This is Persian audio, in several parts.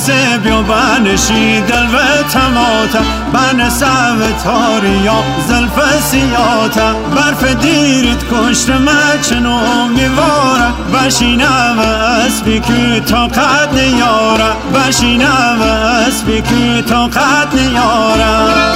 دوست بیا بنشی دل و تماتا. بن سو تاریا زلف سیاتا. برف دیرت کشت مچنو میوارا بشینم اسبی که تا قد نیارا بشینم اسبی که تا قد نیارا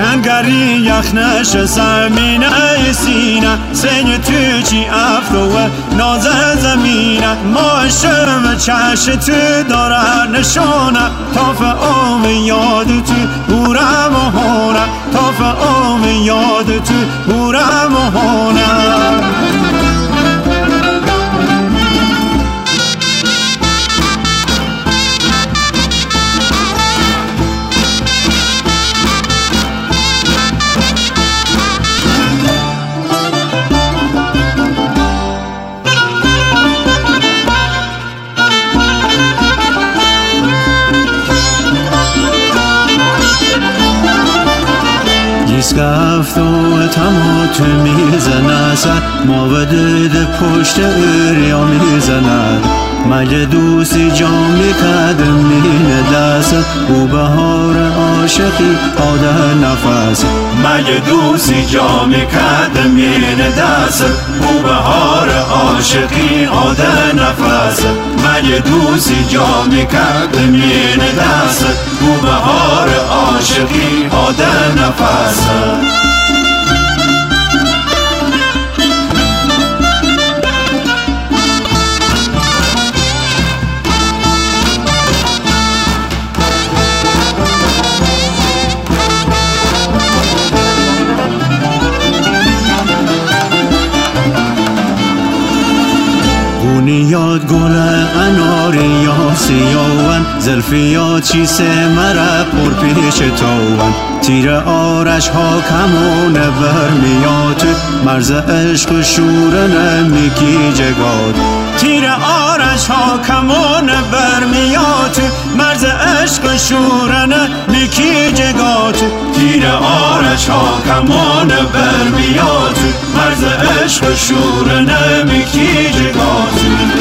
کنگری یخنش زمین سینه. سین تو چی افرو ناز زمینه. ماشم چش تو داره نشانه. تاف اوم یاد تما تو می‌زنه سر ما ده پشت اریا می‌زند. مگه دوستی جامی کدم مینه دست. او بهار عاشقی آده نفس. مگه دوستی جامی کدم مینه دست؟ او بهار عاشقی آده نفس. مگه دوستی جامی کدم مینه دست؟ او بهار عاشقی آده نفس. یاد گل اناری یا سیاون زلفی چی سه مره پر پیش تاون تیر آرش ها کمون بر میاد مرز عشق شور نمیکی جگاد. تیر آرش ها کمون بر میاد مرز عشق شور نمیکی جگاد تیر آرش ها کمون بر میاد مرز عشق شور نمیکی جگاد